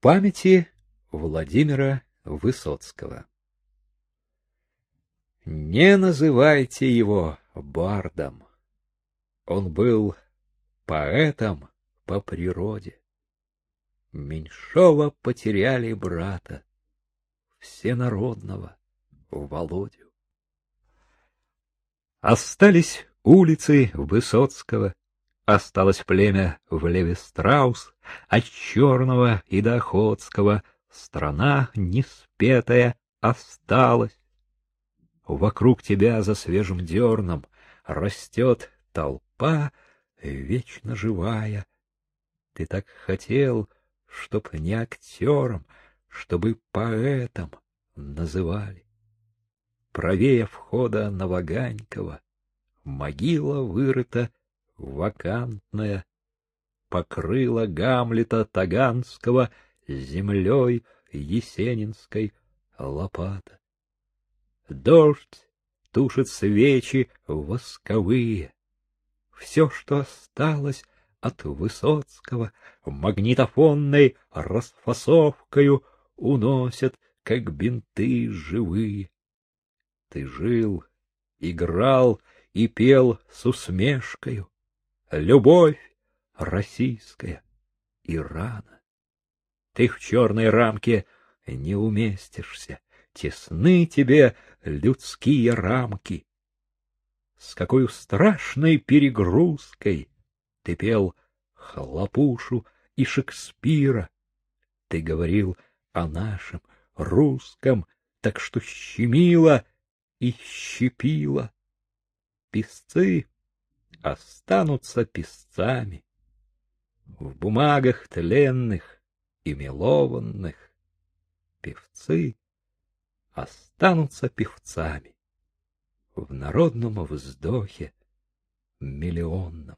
Памяти Владимира Высоцкого Не называйте его бардом. Он был поэтом по природе. Меньшова потеряли брата, всенародного Володю. Остались улицы Высоцкого, осталось племя в Леве-Страус, от Черного и до Охотского страна неспетая осталась. Вокруг тебя за свежим дерном растет толпа вечно живая. Ты так хотел, чтоб не актером, чтобы поэтом называли. Правее входа на Ваганькова могила вырыта вакантная, покрыла Гамлета Таганского землей есенинской лопата. Дождь тушит свечи восковые. Все, что осталось от Высоцкого, магнитофонной расфасовкою уносят, как бинты живые. Ты жил, играл и пел с усмешкою. Любовь российская и рана. Ты в черной рамке не уместишься, тесны тебе людские рамки. С какой страшной перегрузкой ты пел Хлопушу и Шекспира. Ты говорил о нашем русском, так что щемило и щепило песцы останутся песцами. В бумагах тленных и мелованных певцы останутся певцами в народном вздохе миллионном.